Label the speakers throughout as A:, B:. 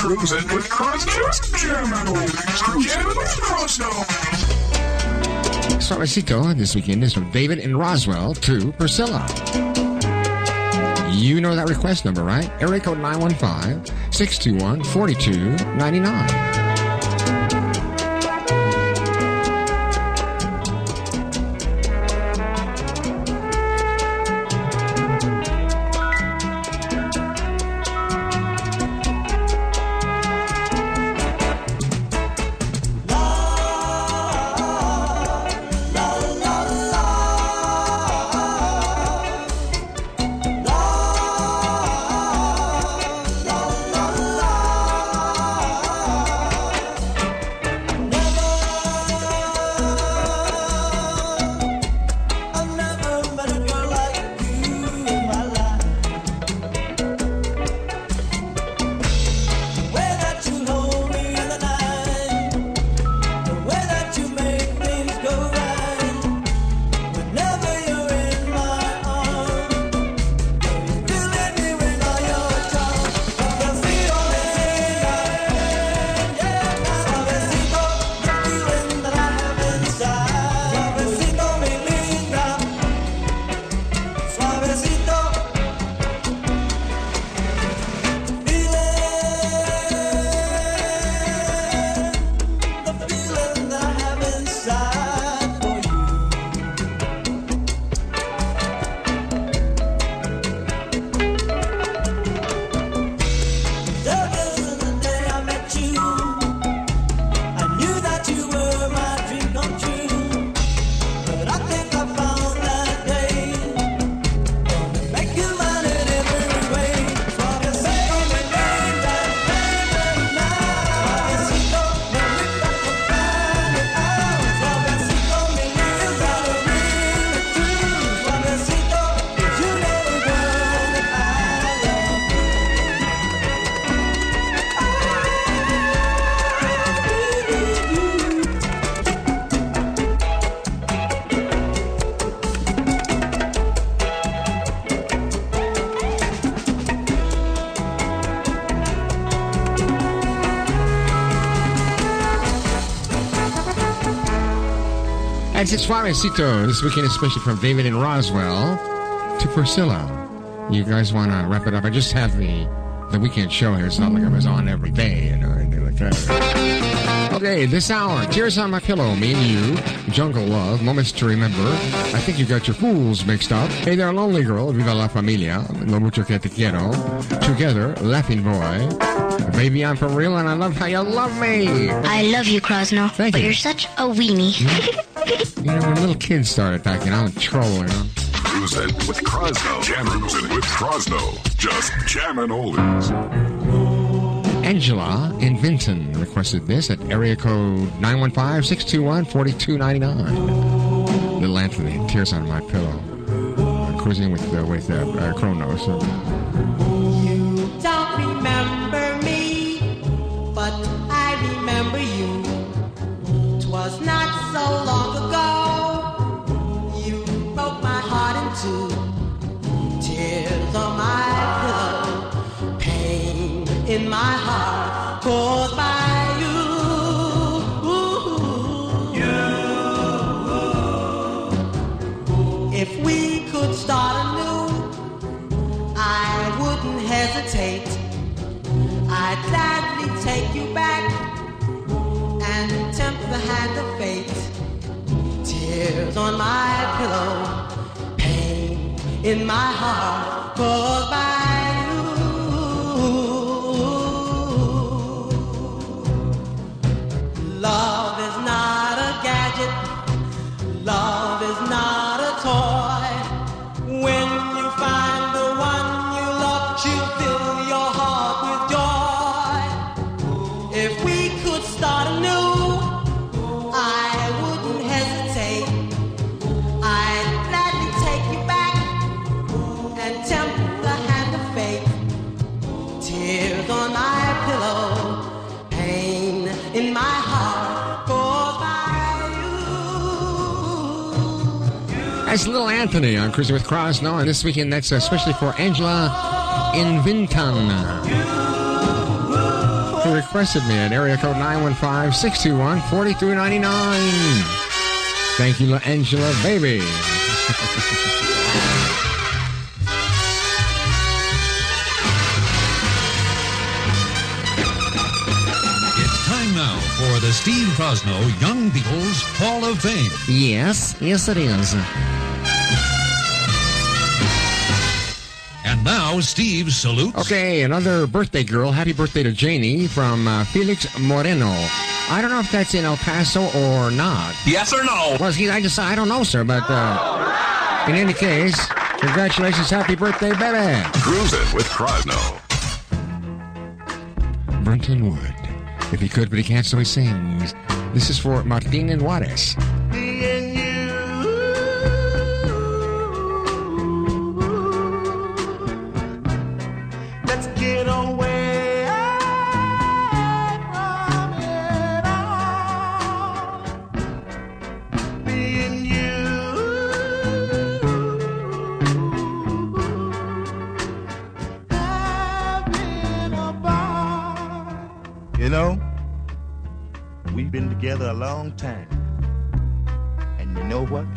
A: Cruising with Crosno. Jamming oldies. Jamming with Crosno.
B: Suavecito this weekend is from David in Roswell to Priscilla. You know that request number, right? Area code 915 621 4299. And it's Suavecito this weekend, especially from David in Roswell to Priscilla. You guys want to wrap it up? I just have the the weekend show here. It's not like I was on every day, you know, anything like that. Okay, this hour, Tears on My Pillow, me and you, Jungle Love, Moments to Remember. I think you got your fools mixed up. Hey there, Lonely Girl, Viva la Familia, Lo Mucho Que Te Quiero, Together, Laughing Boy, Baby I'm For Real, and I Love How You Love Me.
C: I love you, Crosno.
B: Thank
C: but
B: you.
C: you're such a weenie. Hmm?
B: You know, when little kids start attacking, I'm a troll, you know.
A: Cruising with Crosno. Jamming with Crosno. Just jamming oldies.
B: Angela in Vinton requested this at area code 915-621-4299. Little Anthony, tears on my pillow. Cruising with uh, with uh, uh, Chronos.
D: In my heart caused by you. you. If we could start anew, I wouldn't hesitate. I'd gladly take you back and tempt the hand of fate. Tears on my pillow, pain in my heart caused by
B: little Anthony on Cruising with Crosno, and this weekend that's uh, especially for Angela in Vinton.
E: who requested me at area code 915-621-4299. Thank you, Angela Baby.
F: It's time now for the Steve Crosno Young People's Hall of Fame.
E: yes, yes it is.
F: Now Steve salutes.
E: Okay, another birthday girl. Happy birthday to Janie from uh, Felix Moreno. I don't know if that's in El Paso or not.
G: Yes or no?
E: Well, see, I just I don't know, sir, but uh, in any case, congratulations, happy birthday, baby.
H: Cruising with Crosno.
E: Brenton Wood. If he could, but he can't, so he sings. This is for Martin and Juarez.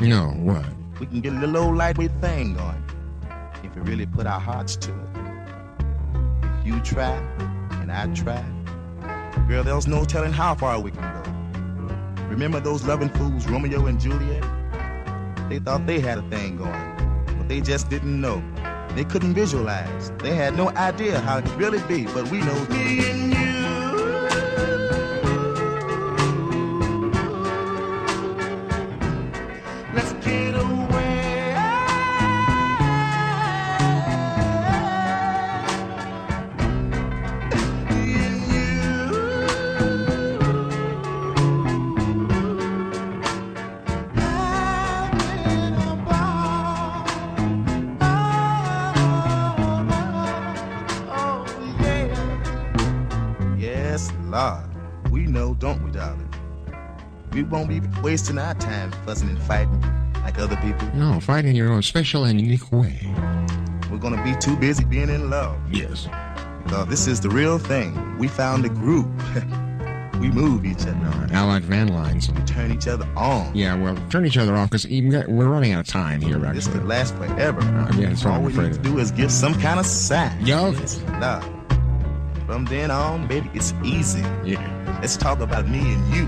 E: No, what?
I: We can get a little old lightweight thing going if we really put our hearts to it. If you try and I try, girl, there's no telling how far we can go. Remember those loving fools, Romeo and Juliet? They thought they had a thing going, but they just didn't know. They couldn't visualize. They had no idea how it could really be, but we know won't be wasting our time fussing and fighting like other people.
E: No, fight in your own special and unique way.
I: We're gonna be too busy being in love.
E: Yes.
I: Because this is the real thing. We found a group. we move each other.
E: No, Allied van lines.
I: We Turn each other on.
E: Yeah, well, turn each other off because we're running out of time here,
I: right?
E: This
I: could last forever.
E: Uh, yeah, that's what
I: All
E: I'm
I: we
E: afraid
I: need to
E: of.
I: do is give some kind of sign.
E: Yo.
I: Yes, love. From then on, baby, it's easy.
E: Yeah.
I: Let's talk about me and you.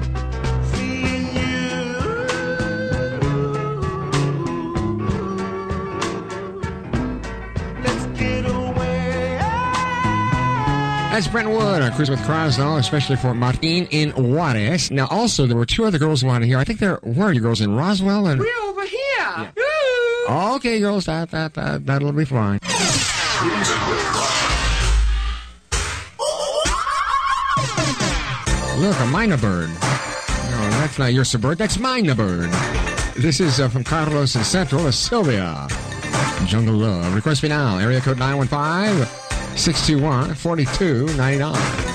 E: That's Brent Wood on Cruise with Crosno, especially for Martin in Juarez. Now, also, there were two other girls who wanted here. I think there were where you girls? In Roswell? And,
J: We're over here.
E: okay, girls, that, that, that, that'll be fine. Look, a mynah bird. No, that's not your bird. That's mine bird. This is uh, from Carlos in Central Sylvia. Jungle Love. Request me now. Area code 915 621 4299.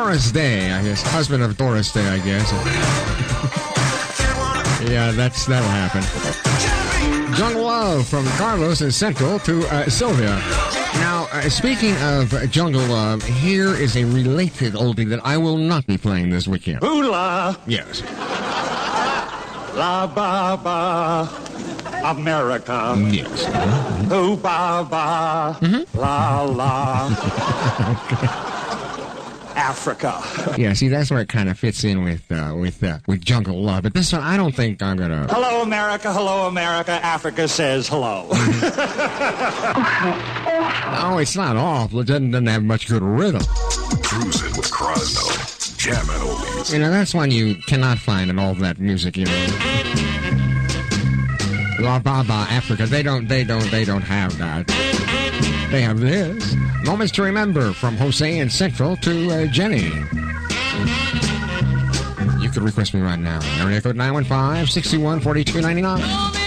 E: Morris Day, I guess. Husband of Doris Day, I guess. yeah, that's that'll happen. Jungle Love from Carlos and Central to uh, Sylvia. Now, uh, speaking of Jungle Love, here is a related oldie that I will not be playing this weekend.
G: Ooh-la,
E: Yes.
G: la ba ba, America.
E: Yes.
G: Ooh ba ba, la la. Africa.
E: Yeah, see, that's where it kind of fits in with uh, with uh, with Jungle Love. But this one, I don't think I'm gonna.
G: Hello, America. Hello, America. Africa says hello.
E: Oh, it's not awful. It doesn't, doesn't have much good rhythm.
H: Cruising with Crosno. Jamming oldies.
E: You know, that's one you cannot find in all that music. You know, La Baba Africa. They don't. They don't. They don't have that. They have this. Moments to remember from Jose and Central to uh, Jenny. You could request me right now. Area code 915 61 42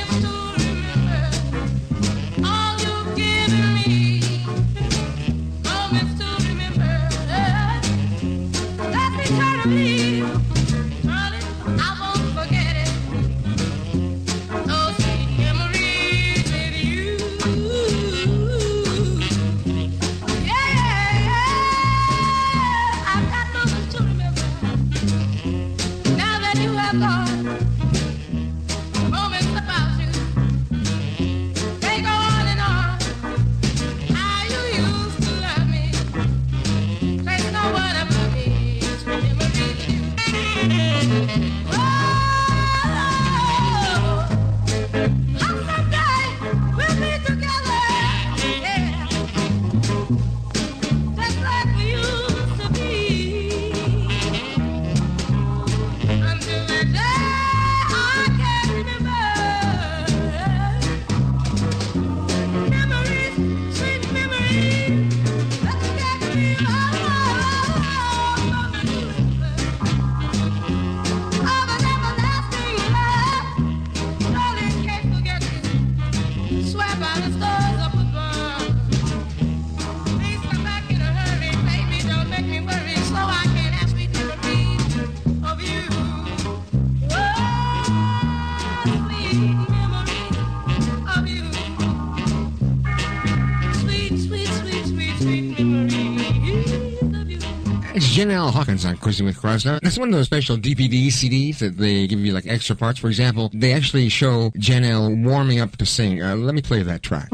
E: Janelle Hawkins on Cruising with Crosno. That's one of those special DVD CDs that they give you like extra parts. For example, they actually show Janelle warming up to sing. Uh, let me play that track.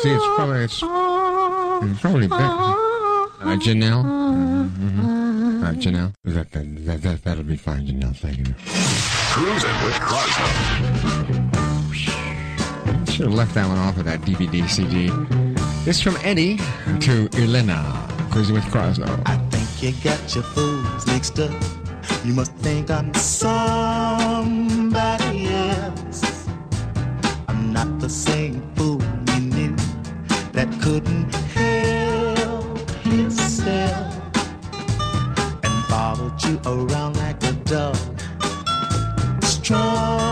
E: See, it's probably it's, it's probably better. Uh, Janelle, mm-hmm. uh, Janelle, that, that that that that'll be fine, Janelle. Thank you.
H: Cruising with Crosno.
E: Should have left that one off of that DVD CD. This from Eddie to Elena. Cruising with Crosno.
I: I think you got your fools mixed up. You must think I'm somebody else. I'm not the same fool you knew that couldn't help himself and followed you around like a dog, strung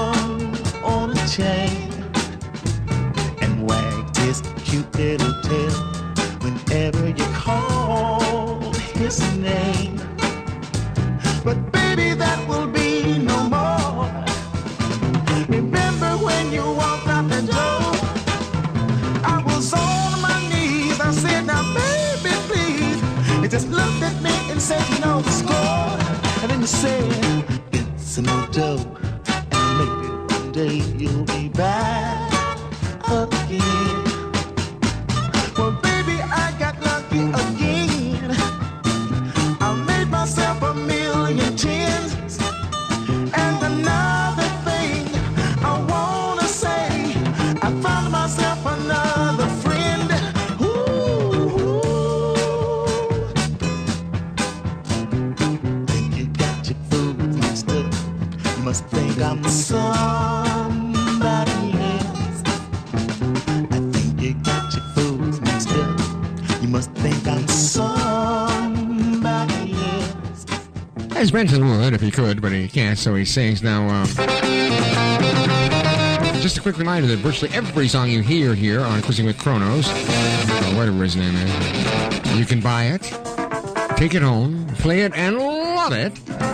I: name. But baby, that will be no more. Remember when you walked out the door? I was on my knees. I said, now baby, please. You just looked at me and said, the score. And then you said, it's no joke. And
E: that, so he sings. Now, um, just a quick reminder that virtually every song you hear here on Cruising with Kronos, or whatever his name is, you can buy it, take it home, play it, and love it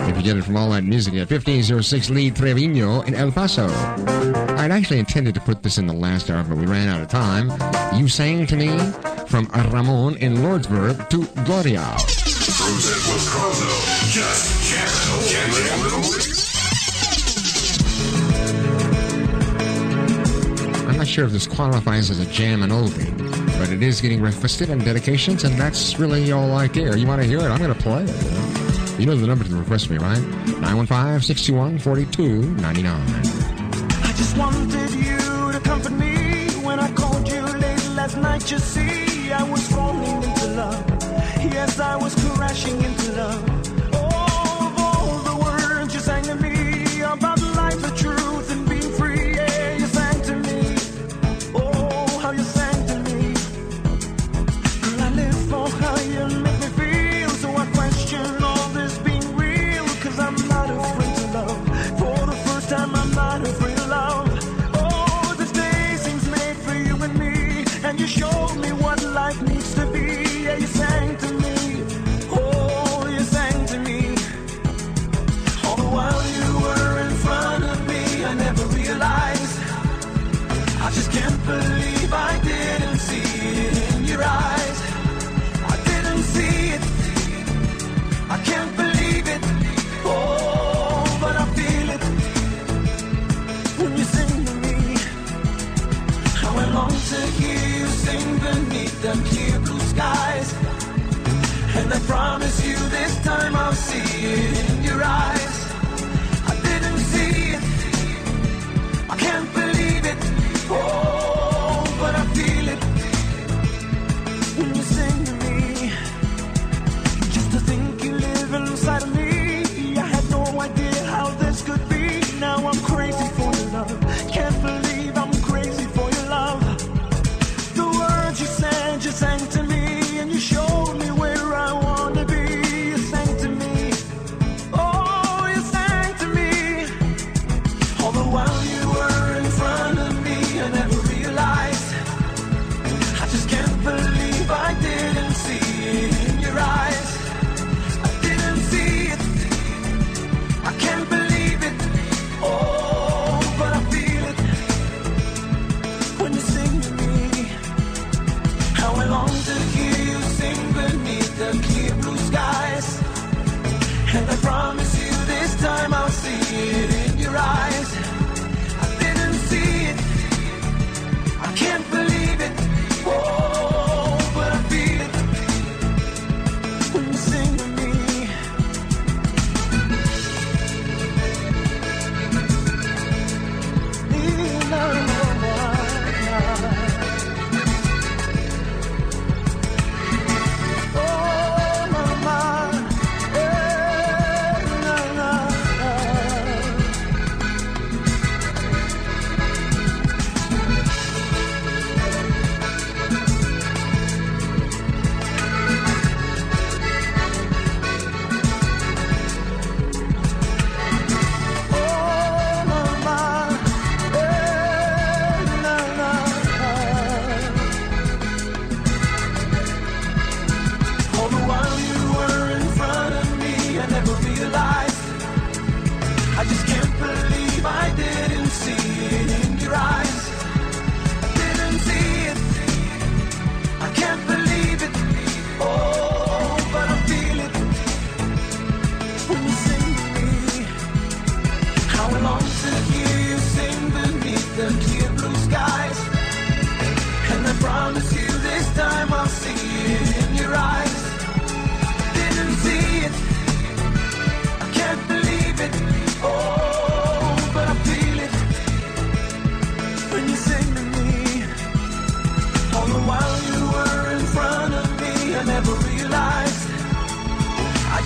E: if you get it from All That Music at 1506 Lee Trevino in El Paso. I'd actually intended to put this in the last hour, but we ran out of time. You sang to me from Ramon in Lordsburg to Gloria.
H: Cruising with Kronos, Just can't
E: I'm not sure if this qualifies as a jam and oldie, but it is getting requested and dedications, and that's really all I care. You want to hear it? I'm going to play it. You know the number to request me, right? 915 621 99.
K: I just wanted you to comfort me when I called you late last night. You see, I was falling into love. Yes, I was crashing into love.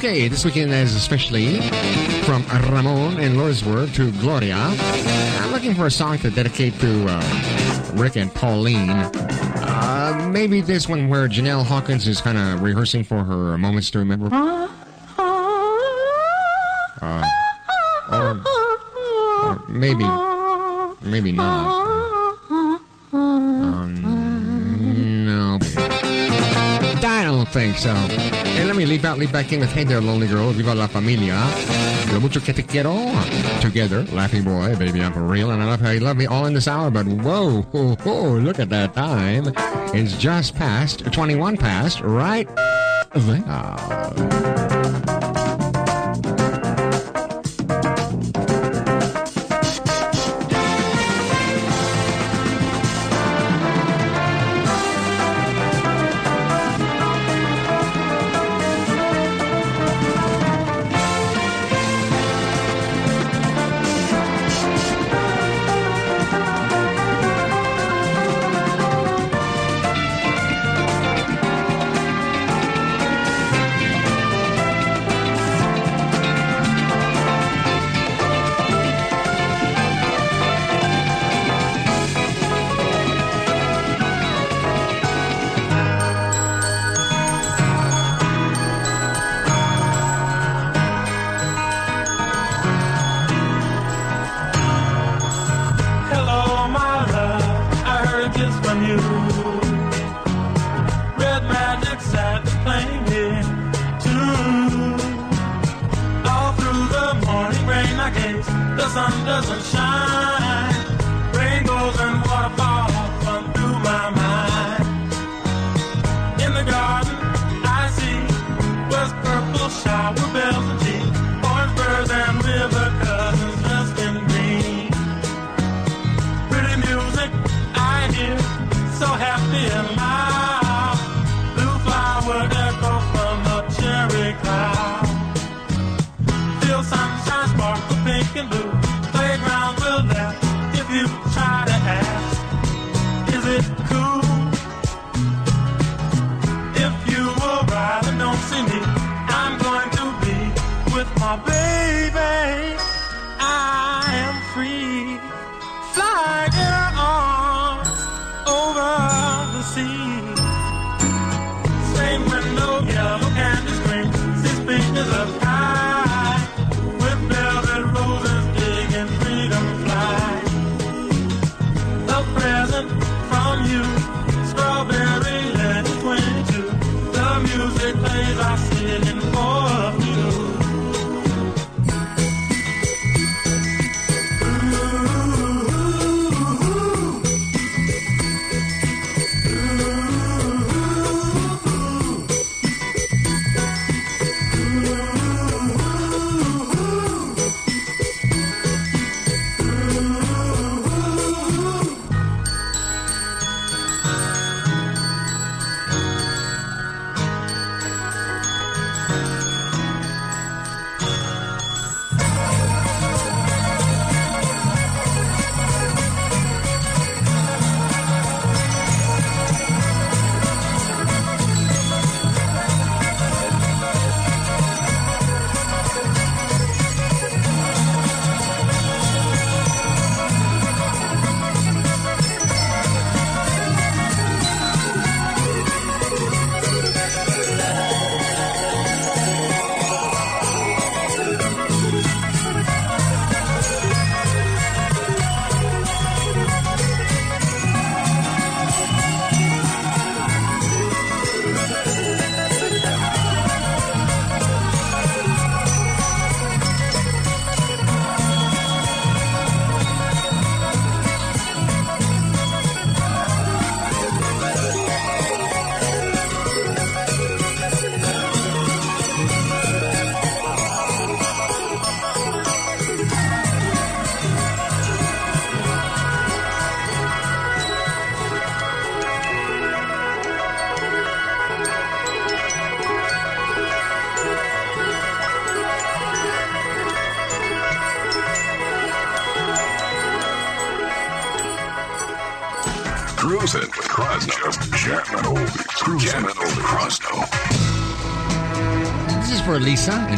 L: Okay, this weekend is especially from Ramon in Lordsburg to Gloria. I'm looking for a song to dedicate to uh, Rick and Pauline. Uh, maybe this one where Janelle Hawkins is kind of rehearsing for her moments to remember. Uh, or, or maybe, maybe not. Think so. Hey, let me leap out, leap back in with Hey There, Lonely Girl, Viva la Familia. Lo mucho que te quiero. Together, Laughing Boy, Baby I'm real, and I love how you love me all in this hour, but whoa, whoa, whoa, look at that time. It's just past, 21 past, right there.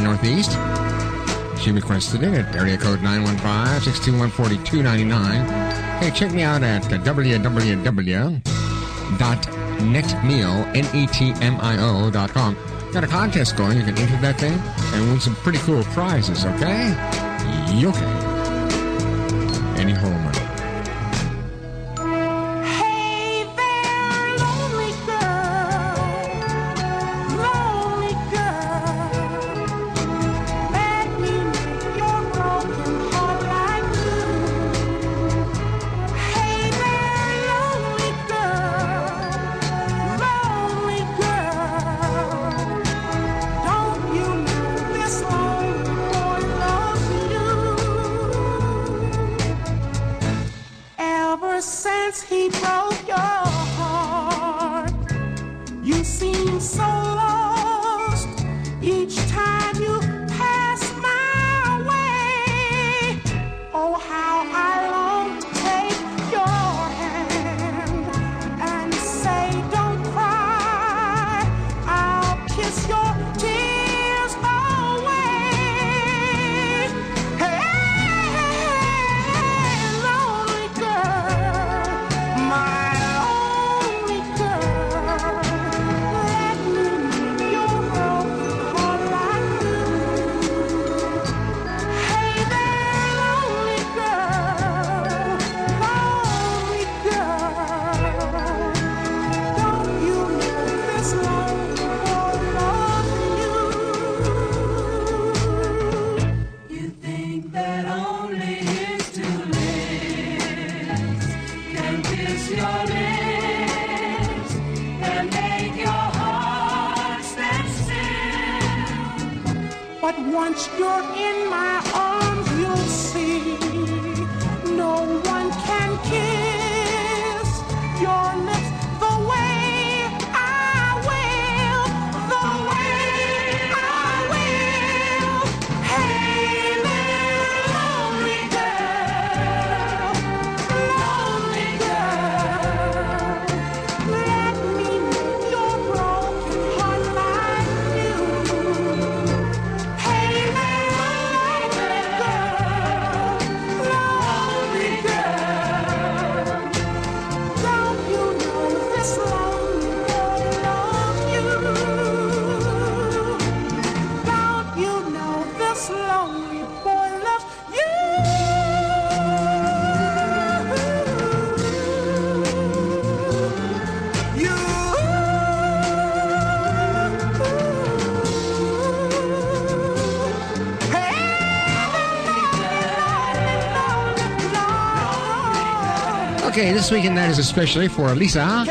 E: Northeast. She requested it at area code 915-621-4299. Hey, check me out at uh, www.netmio.com. Got a contest going. You can enter that thing and win some pretty cool prizes, okay? Okay. Any homer.
J: But once you're in my arms,
E: Okay, this weekend that is especially for Lisa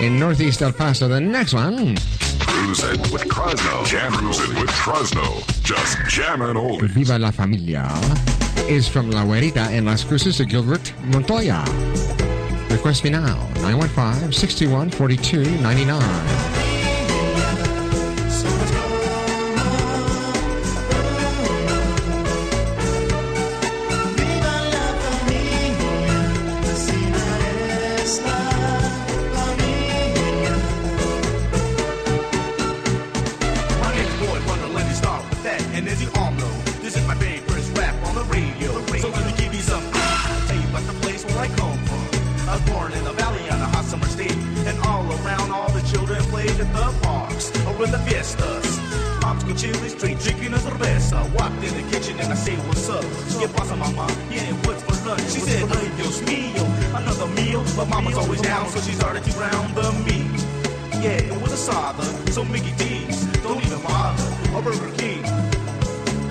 E: in Northeast El Paso. The next one,
H: Cruising with Crosno. Jam cruising with Crosno. Just jamming oldies.
E: Viva la Familia, is from La Huerita en Las Cruces de Gilbert Montoya. Request me now, 915 61 42 99.
M: And as you all know, this is my very first rap on the radio. So let me give you some. Tell you about the place where I come from. I was born in the valley on a hot summer day, and all around, all the children played at the parks or with the fiestas. Moms go chili street drinking a cerveza. Walked in the kitchen and I say, What's up? ¿Qué pasa, mama? Yeah, what's for lunch? She said, Ay, Dios mío, another meal. But mama's always down, so she started to round the meat. Yeah, and with a father, so Mickey D's, don't even bother, or Burger King.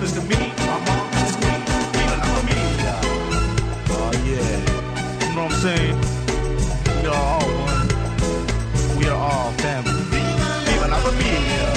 M: To me, my mom is queen, viva la familia. Oh yeah, you know what I'm saying? We are all one, we are all family. Viva la. Familia,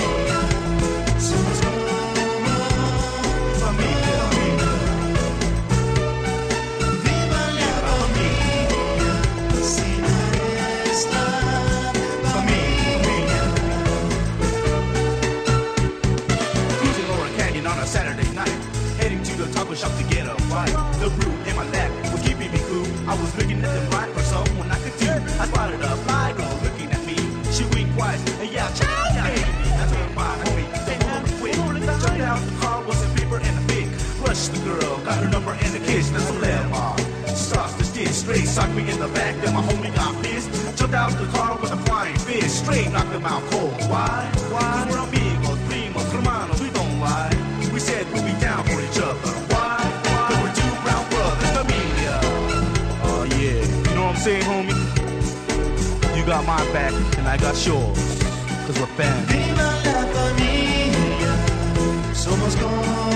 M: got her number and a kiss, that's a stitch straight, socked me in the back, then my homie got pissed. Jumped out the car with a flying fist, straight knocked him out cold. Why? Why? We're amigos, primos, hermanos, we don't lie. We said we'd be down for each other. Why? Why? We're two brown brothers, familia. Oh yeah, you know what I'm saying, homie? You got my back and I got yours, cause we're family.
I: Viva la familia, somos como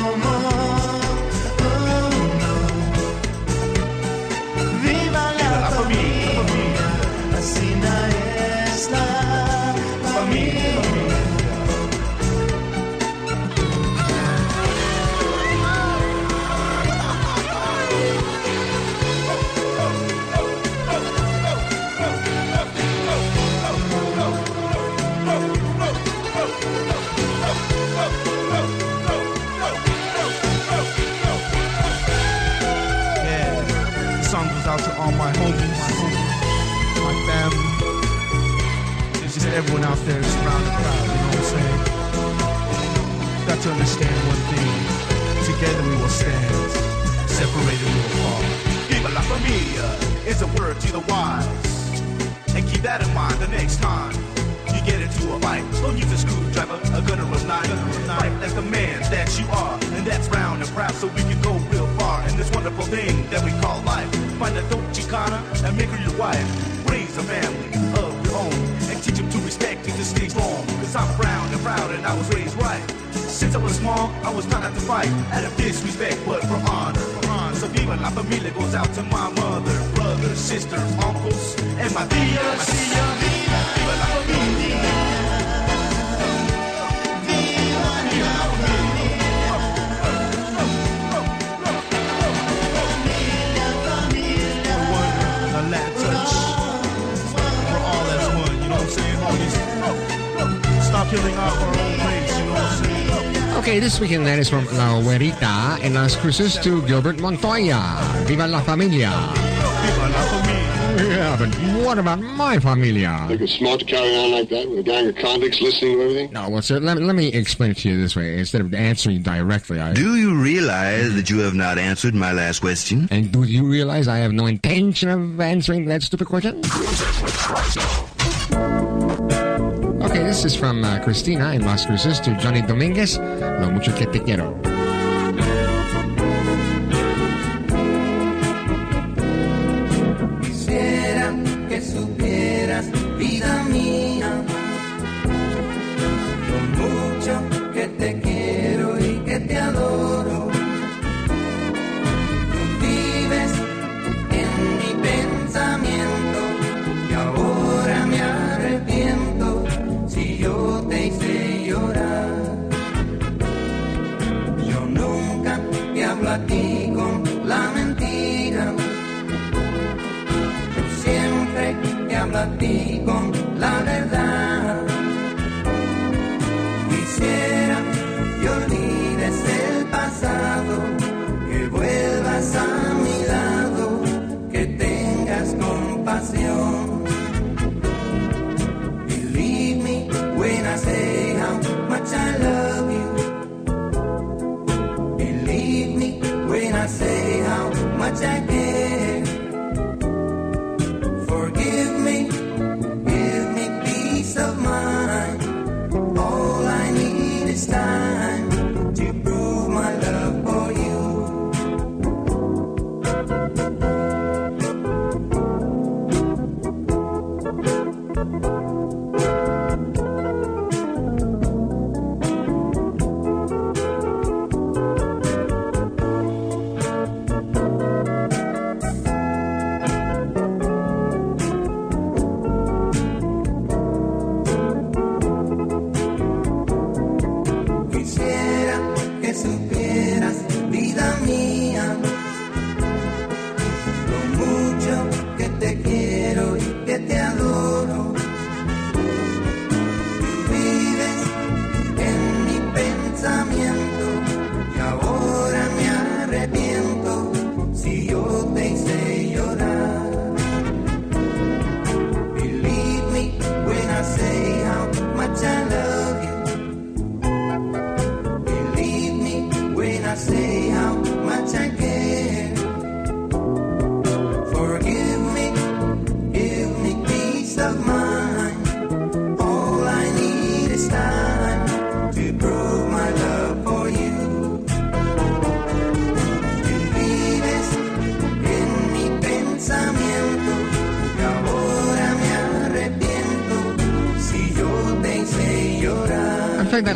M: to understand one thing. Together we will stand, separated we will fall. Viva la familia is a word to the wise. And keep that in mind the next time you get into a fight. Don't use a screwdriver, a gun or a knife. Fight like the man that you are, and that's round and proud, so we can go real far in this wonderful thing that we call life. Find a dope chicana and make her your wife. Raise a family of your own, and teach them to respect and to stay strong. Cause I'm brown and proud, and I was raised right. Since I was small, I was taught not to fight out of disrespect, but for honor. For honor. So Viva La Familia goes out to my mother, brothers, sisters, uncles, and my tias. Viva La Familia. a Latin touch. We're all as one, you know what I'm saying, homies? Stop killing our own
N: Okay, this weekend that is from La Huerita and Las Cruces to Gilbert Montoya. Viva la familia.
M: Viva la familia.
N: Yeah, but what about my familia?
O: Think it's smart to carry on like that with a gang of convicts listening to everything?
N: No, well, sir, let, let me explain it to you this way. Instead of answering directly, I...
P: Do you realize that you have not answered my last question?
N: And do you realize I have no intention of answering that stupid question? Okay, this is from uh, Christina in Las Cruces to Johnny Dominguez. Lo mucho que te quiero.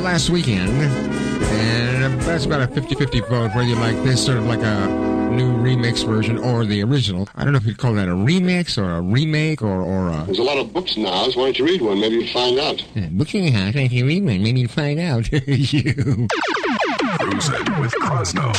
E: Last weekend, and that's about a 50-50 vote whether you like this sort of like a new remix version or the original. I don't know if you'd call that a remix or a remake or or a
O: There's a lot of books now. So why don't you read one? Maybe you'll find out.
E: Yeah, booking hat. If you read one, maybe you'll find out. you.
H: Cruising with Crosno.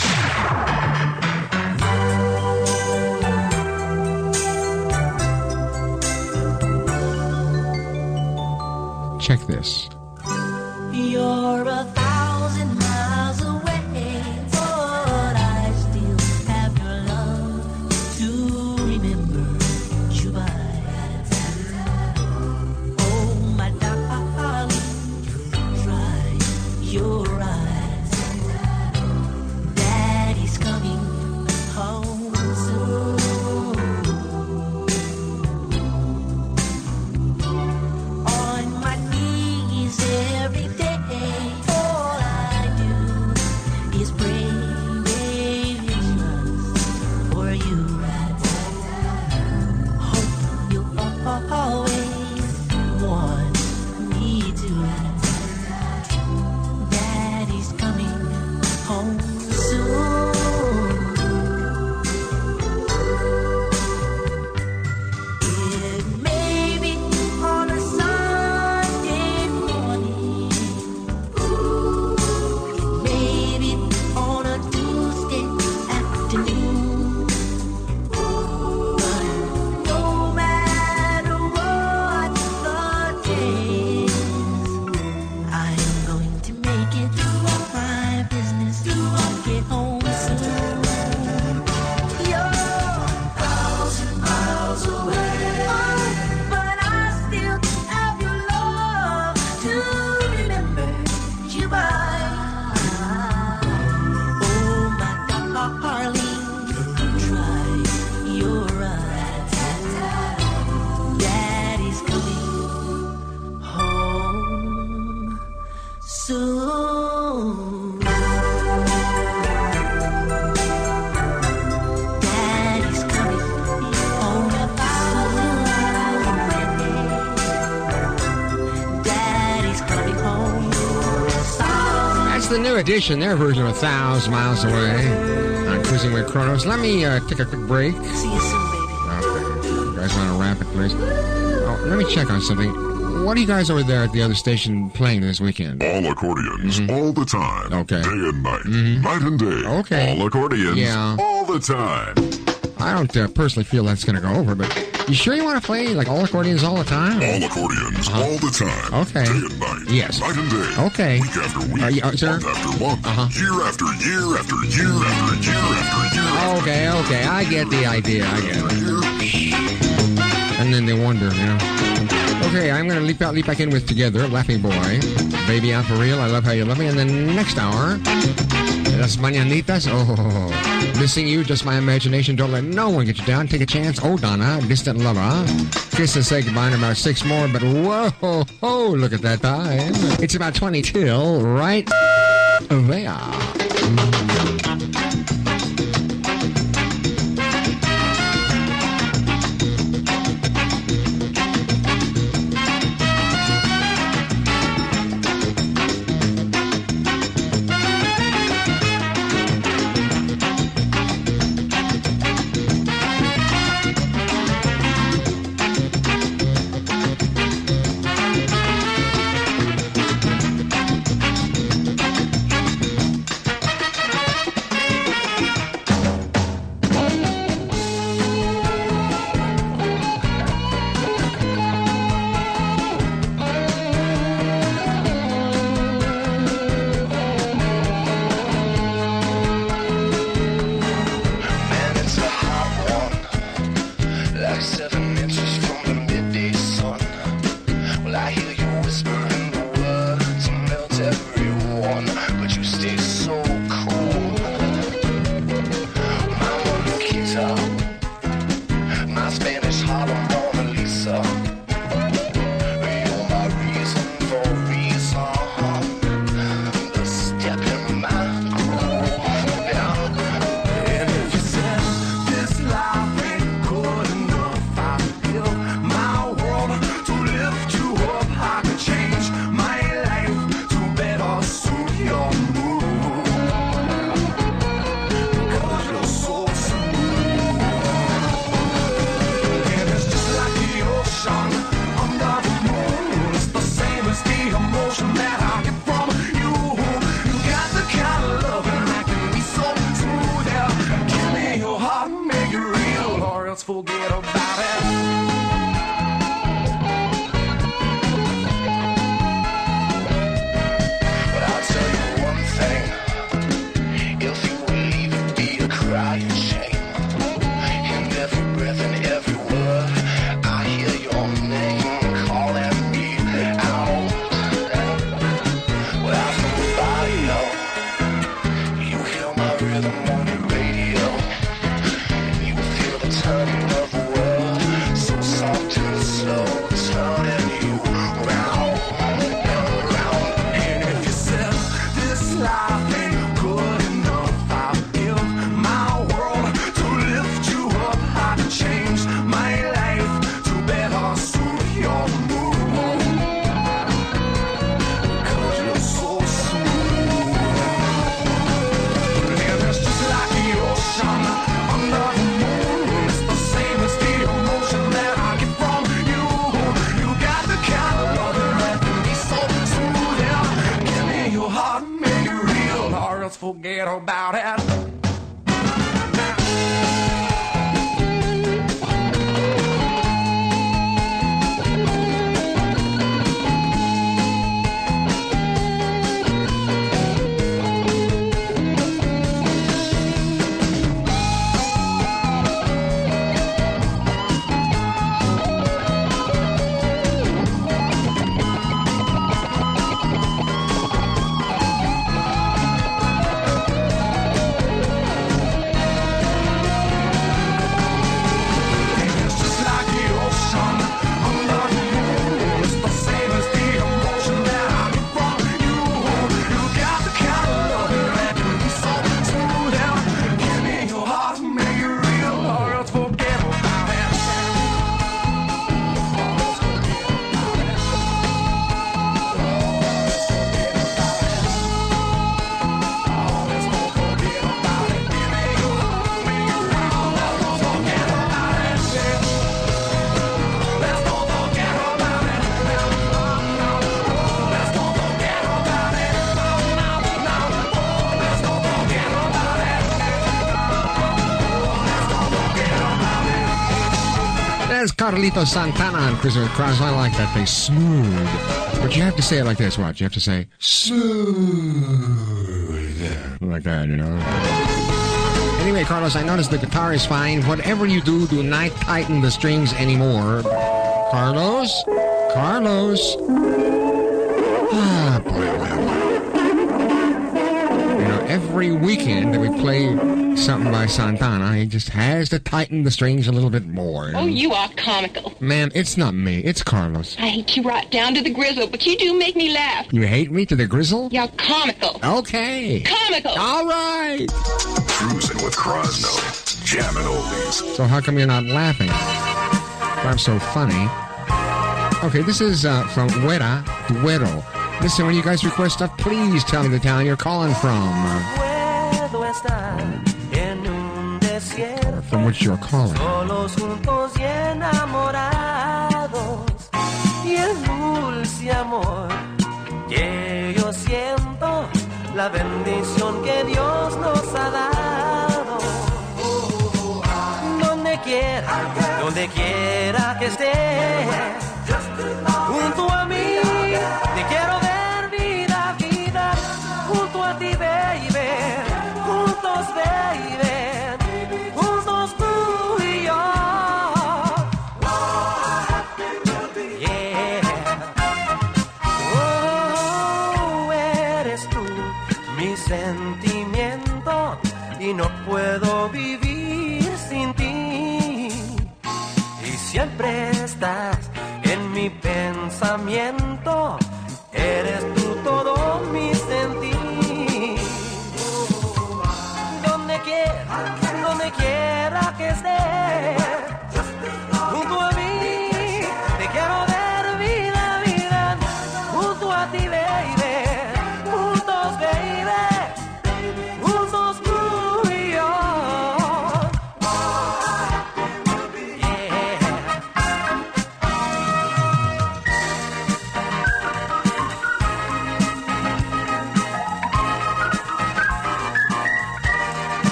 E: That's edition, their version of A Thousand Miles Away on Cruising with Crosno. Let me uh, take a quick break.
J: See you soon, baby.
E: Okay. You guys want to wrap it, please? Oh, let me check on something. What are you guys over there at the other station playing this weekend?
H: All accordions, all the time.
E: Okay.
H: Day and night. Night and day.
E: Okay.
H: All accordions,
E: Yeah.
H: all the time.
E: I don't uh, personally feel that's going to go over, but you sure you want to play like all accordions all the time?
H: All accordions,
E: Uh-huh.
H: all the time.
E: Okay.
H: Day and night.
E: Yes.
H: Night and day.
E: Okay.
H: Week after week.
E: Are you- uh, sir?
H: Month after month.
E: Uh-huh.
H: Year after year after year after year after year.
E: Okay, okay, I get the idea. I get it. And then they wonder, you know. Okay, I'm gonna leap out, leap back in with Together, Laughing Boy, Baby I'm for real, I love how you love me, and then next hour, Las Mañanitas, oh, missing you, just my imagination, don't let no one get you down, take a chance, oh Donna, distant lover, kiss and say goodbye in about six more, but whoa, oh, look at that time, it's about 20 till, right there. Carlito Santana on Christmas Cross. I like that thing. Smooth. But you have to say it like this. Watch. You have to say smooth. Like that, you know. Anyway, Carlos, I noticed the guitar is fine. Whatever you do, do not tighten the strings anymore. Carlos? Carlos? Ah, boy, boy, boy. You know, every weekend that we play something by Santana, he just has to tighten the strings a little bit more.
Q: Oh, you are comical.
E: Ma'am, it's not me. It's Carlos.
Q: I hate you right down to the grizzle, but you do make me laugh.
E: You hate me to the grizzle?
Q: You're comical.
E: Okay.
Q: Comical.
E: All right.
A: Cruising with Crosno. Jamming oldies.
E: So how come you're not laughing? I'm so funny. Okay, this is uh, from Huera Duero. Listen, when you guys request stuff, please tell me the town you're calling from. From which you're calling.
R: Solos juntos y enamorados y el dulce amor que yo siento, la bendición que Dios nos ha dado. Donde quiera, donde quiera que esté, en mi pensamiento.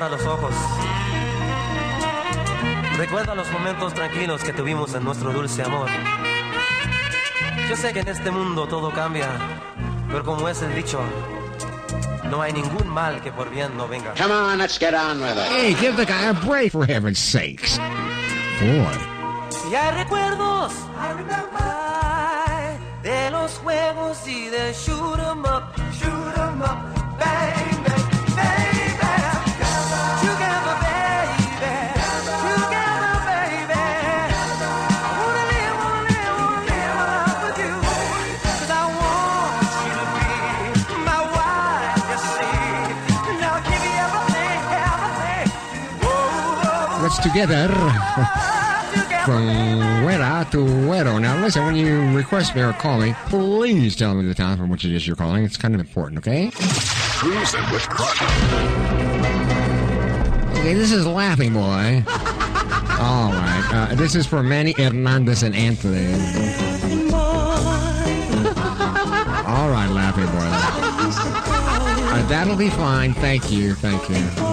R: Cierra los ojos. Recuerda los momentos tranquilos que tuvimos en nuestro dulce amor. Yo sé que en este mundo todo cambia, pero como es el dicho, no hay ningún mal que por bien no venga.
E: Come on, let's get on with it. Hey, give the guy a break for heaven's sakes. Boy.
R: Y hay recuerdos ay, de los juegos y de shoot 'em up, together.
E: From Wera to Wero. Now, listen, when you request me or call me, please tell me the town from which it is you're calling. It's kind of important, okay?
H: Cruising with Crosno.
E: Okay, this is Laughing Boy. All right. Uh, this is for Manny Hernandez and Anthony. All right, Laughing Boy. Uh, that'll be fine. Thank you. Thank you.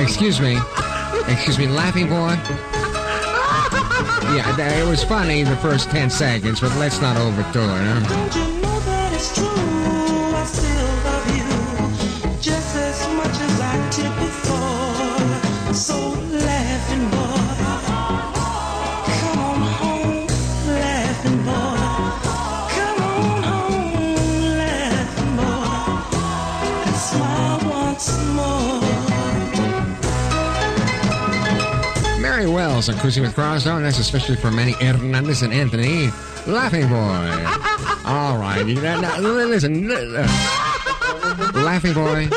E: Excuse me. Excuse me, Laughing Boy? Yeah, it was funny the first 10 seconds, but let's not overdo it, huh? Wells on Cruising with Crosno, and that's especially for Manny Hernandez and Anthony. Laughing Boy. All right. you- Now, now, listen. uh, laughing Boy.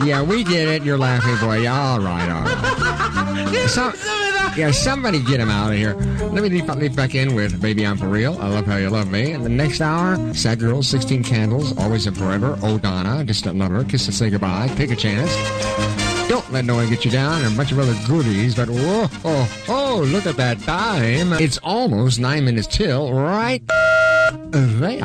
E: yeah, we get it. You're Laughing Boy. All right, all right. Some, yeah, somebody get him out of here. Let me leap, leap back in with Baby I'm For Real. I Love How You Love Me. And the next hour, Sad Girls, 16 Candles, Always and Forever, O'Donna, Distant Lover, Kiss and Say Goodbye, Take a Chance. Don't let no one get you down, and a bunch of other goodies. But whoa, oh, oh, look at that time. It's almost nine minutes till right there.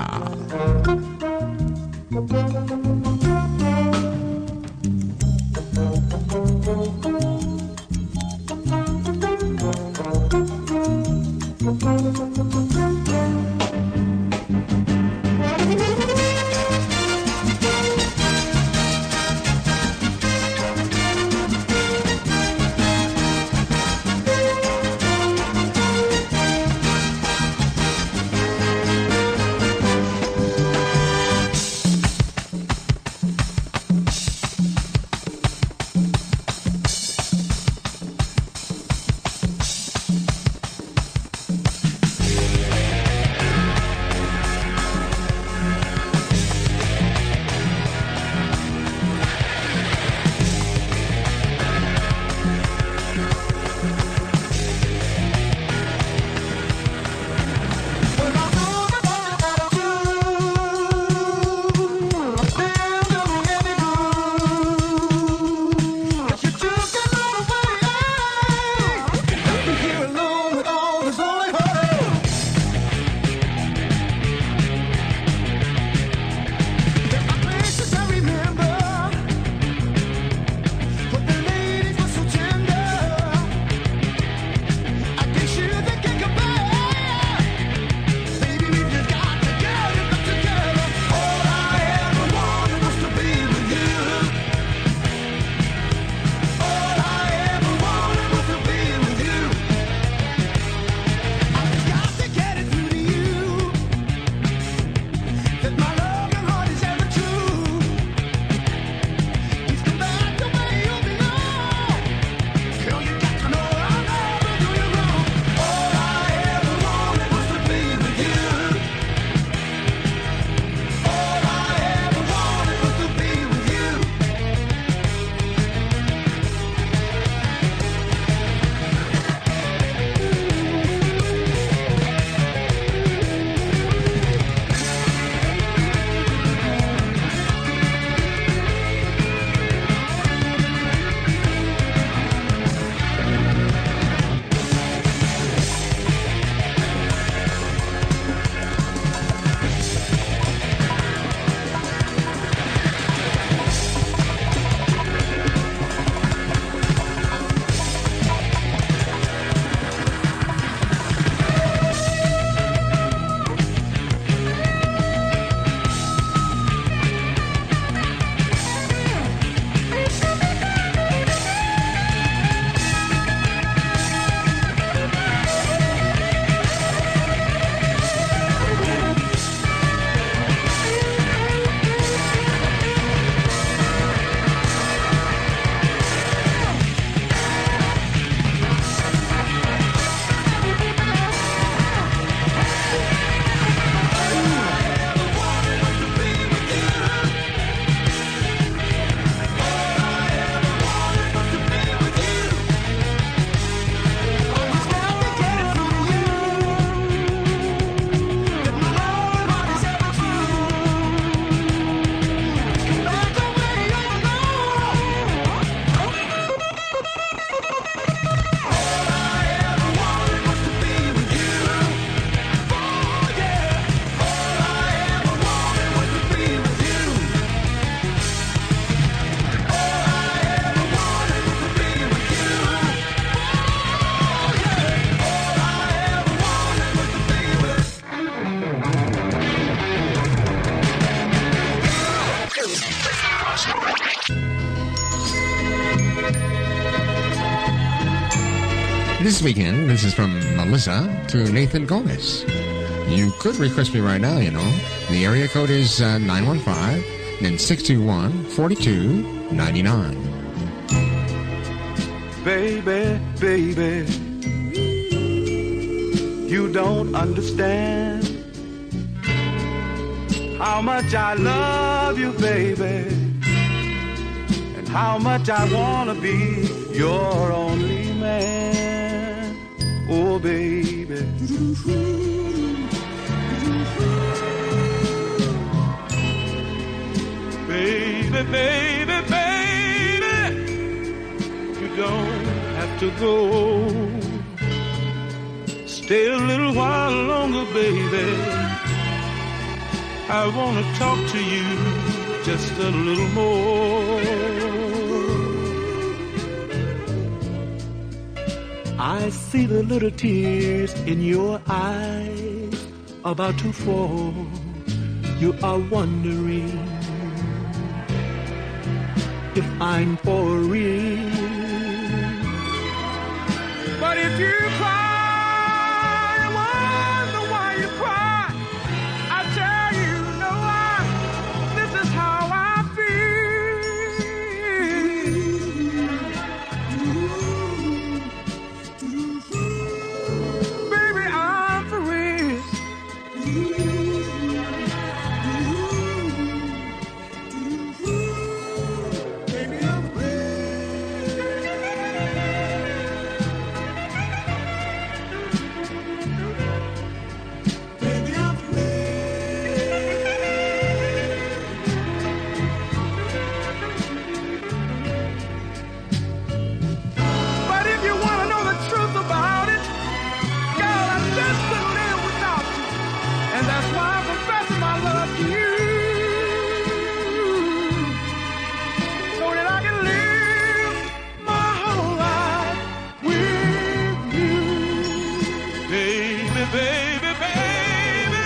E: To Nathan Gomez. You could request me right now, you know. The area code is uh, 915, then 621 4299.
K: Baby, baby, you don't understand how much I love you, baby, and how much I want to be your only. Oh, baby. Baby, baby, baby, you don't have to go. Stay a little while longer, baby. I want to talk to you just a little more. I see the little tears in your eyes about to fall. You are wondering if I'm for real. Why my love to you. So that I can live my whole life with you. Baby, baby, baby.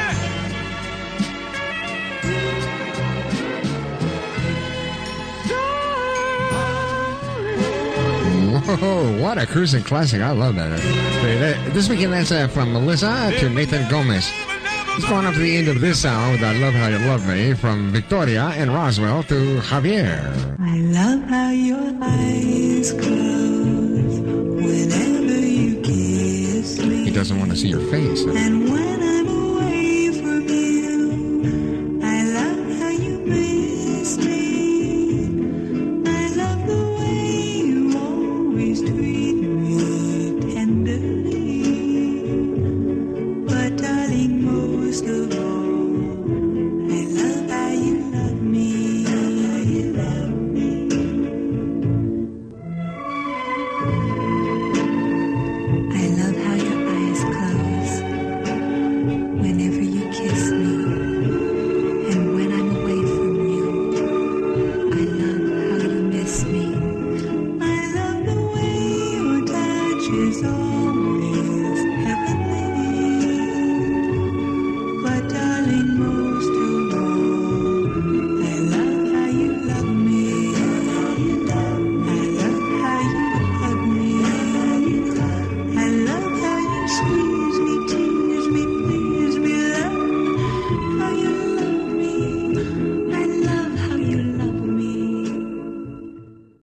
E: Whoa, what a cruising classic. I love that. That- This weekend, that's uh, from Melissa to Nathan Gomez. It's going up to the end of this hour with I Love How You Love Me from Victoria and Roswell to Javier.
S: I love how your eyes close whenever you kiss me.
E: He doesn't want to see your face.
S: And when I'm